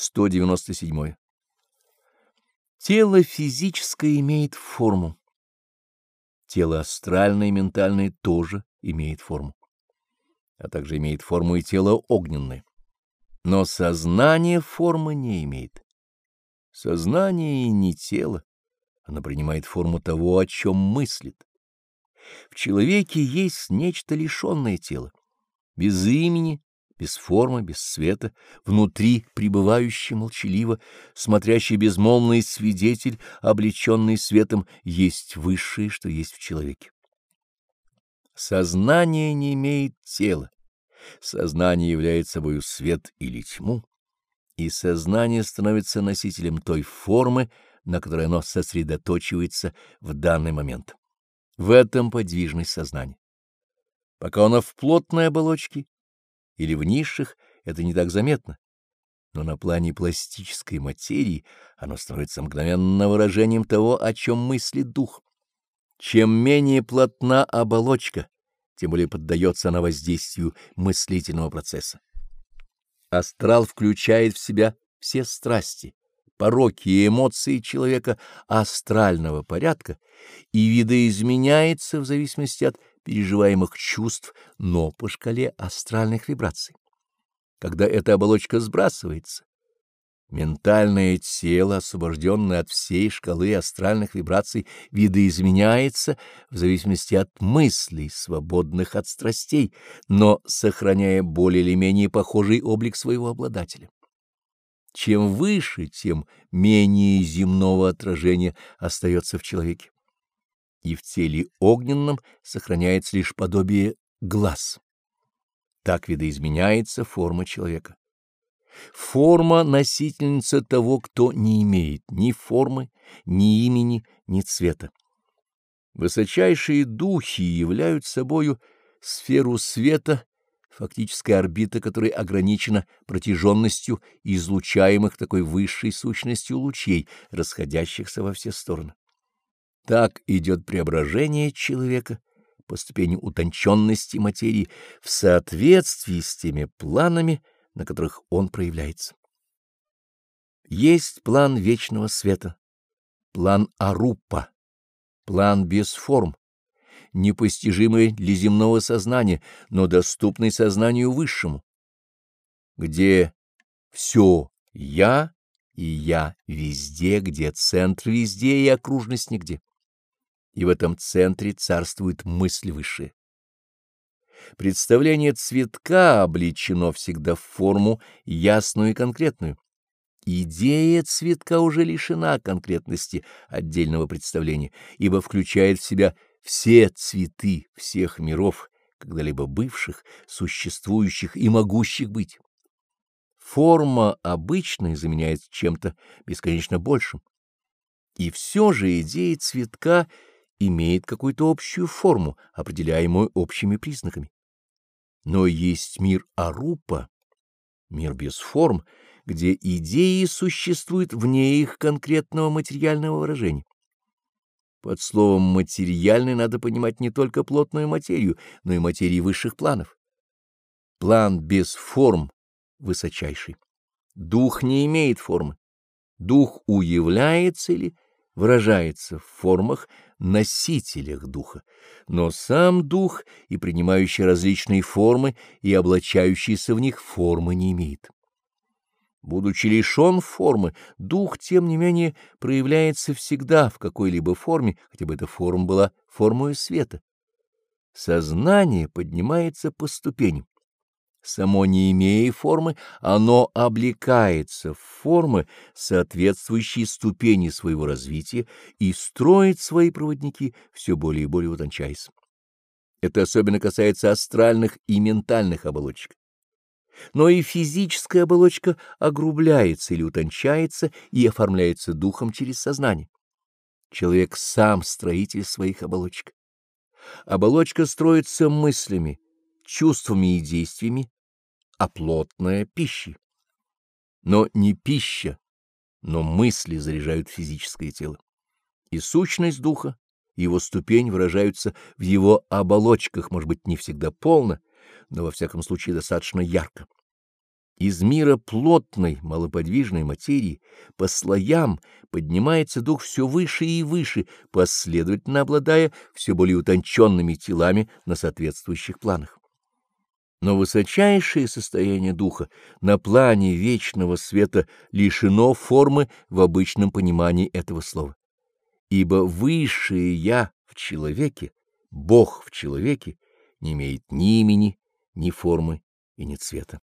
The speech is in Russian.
197. Тело физическое имеет форму. Тело астральное и ментальное тоже имеет форму. А также имеет форму и тело огненное. Но сознание формы не имеет. Сознание не тело. Оно принимает форму того, о чем мыслит. В человеке есть нечто лишенное тела, без имени, без формы, без света, внутри пребывающий молчаливо, смотрящий безмолвный свидетель, облеченный светом, есть высшее, что есть в человеке. Сознание не имеет тела. Сознание является собою свет или тьму, и сознание становится носителем той формы, на которой оно сосредоточивается в данный момент. В этом подвижность сознания. Пока оно в плотной оболочке или в низших, это не так заметно. Но на плане пластической материи оно становится мгновенным выражением того, о чем мыслит дух. Чем менее плотна оболочка, тем более поддается она воздействию мыслительного процесса. Астрал включает в себя все страсти, пороки и эмоции человека астрального порядка и видоизменяется в зависимости от переживаемых чувств, но по шкале астральных вибраций. Когда эта оболочка сбрасывается, ментальное тело, освобожденное от всей шкалы астральных вибраций, видоизменяется в зависимости от мыслей, свободных от страстей, но сохраняя более или менее похожий облик своего обладателя. Чем выше, тем менее земного отражения остается в человеке и в теле огненном сохраняется лишь подобие глаз. Так видоизменяется форма человека. Форма — носительница того, кто не имеет ни формы, ни имени, ни цвета. Высочайшие духи являются собою сферу света, фактическая орбита которой ограничена протяженностью излучаемых такой высшей сущностью лучей, расходящихся во все стороны. Так идет преображение человека по ступени утонченности материи в соответствии с теми планами, на которых он проявляется. Есть план вечного света, план Арупа, план без форм, непостижимый для земного сознания, но доступный сознанию высшему, где все «я» и «я» везде, где центр везде и окружность нигде и в этом центре царствует мысль высшая. Представление цветка обличено всегда в форму ясную и конкретную. Идея цветка уже лишена конкретности отдельного представления, ибо включает в себя все цветы всех миров, когда-либо бывших, существующих и могущих быть. Форма обычная заменяет чем-то бесконечно большим. И все же идея цветка — имеет какую-то общую форму, определяемую общими признаками. Но есть мир Арупа, мир без форм, где идеи существуют вне их конкретного материального выражения. Под словом «материальный» надо понимать не только плотную материю, но и материи высших планов. План без форм высочайший. Дух не имеет формы. Дух уявляется или выражается в формах, носителях духа, но сам дух и принимающий различные формы и облачающийся в них формы не имеет. Будучи лишен формы, дух, тем не менее, проявляется всегда в какой-либо форме, хотя бы эта форма была формой света. Сознание поднимается по ступеням Само не имея формы, оно облекается в формы, соответствующие ступени своего развития, и строит свои проводники, все более и более утончаясь. Это особенно касается астральных и ментальных оболочек. Но и физическая оболочка огрубляется или утончается и оформляется духом через сознание. Человек сам строитель своих оболочек. Оболочка строится мыслями, чувствами и действиями, а плотная пищей. Но не пища, но мысли заряжают физическое тело. И сущность духа, и его ступень выражаются в его оболочках, может быть, не всегда полно, но во всяком случае достаточно ярко. Из мира плотной, малоподвижной материи по слоям поднимается дух все выше и выше, последовательно обладая все более утонченными телами на соответствующих планах. Но высочайшее состояние духа на плане вечного света лишено формы в обычном понимании этого слова. Ибо высшее «я» в человеке, Бог в человеке, не имеет ни имени, ни формы и ни цвета.